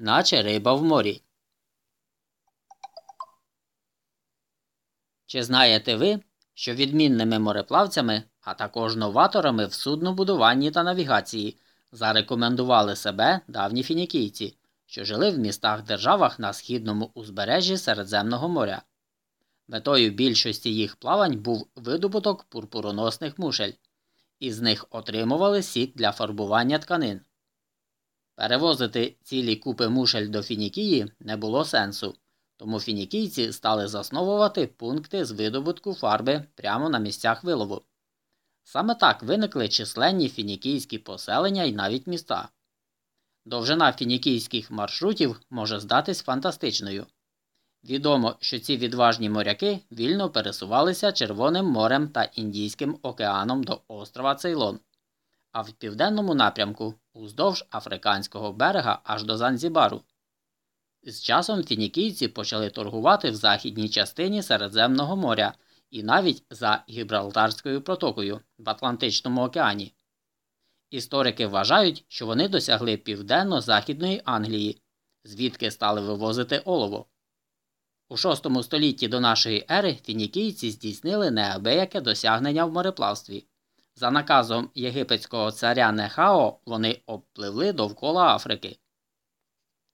наче риба в морі. Чи знаєте ви, що відмінними мореплавцями, а також новаторами в суднобудуванні та навігації зарекомендували себе давні фінікійці, що жили в містах державах на східному узбережжі Середземного моря? Метою більшості їх плавань був видобуток пурпуроносних мушель, із них отримували сік для фарбування тканин. Перевозити цілі купи мушель до Фінікії не було сенсу, тому фінікійці стали засновувати пункти з видобутку фарби прямо на місцях вилову. Саме так виникли численні фінікійські поселення і навіть міста. Довжина фінікійських маршрутів може здатись фантастичною. Відомо, що ці відважні моряки вільно пересувалися Червоним морем та Індійським океаном до острова Цейлон, а в південному напрямку уздовж Африканського берега аж до Занзібару. З часом фінікійці почали торгувати в західній частині Середземного моря і навіть за Гібралтарською протокою в Атлантичному океані. Історики вважають, що вони досягли південно-західної Англії, звідки стали вивозити олово. У VI столітті до нашої ери фінікійці здійснили неабияке досягнення в мореплавстві. За наказом єгипетського царя Нехао вони обпливли довкола Африки.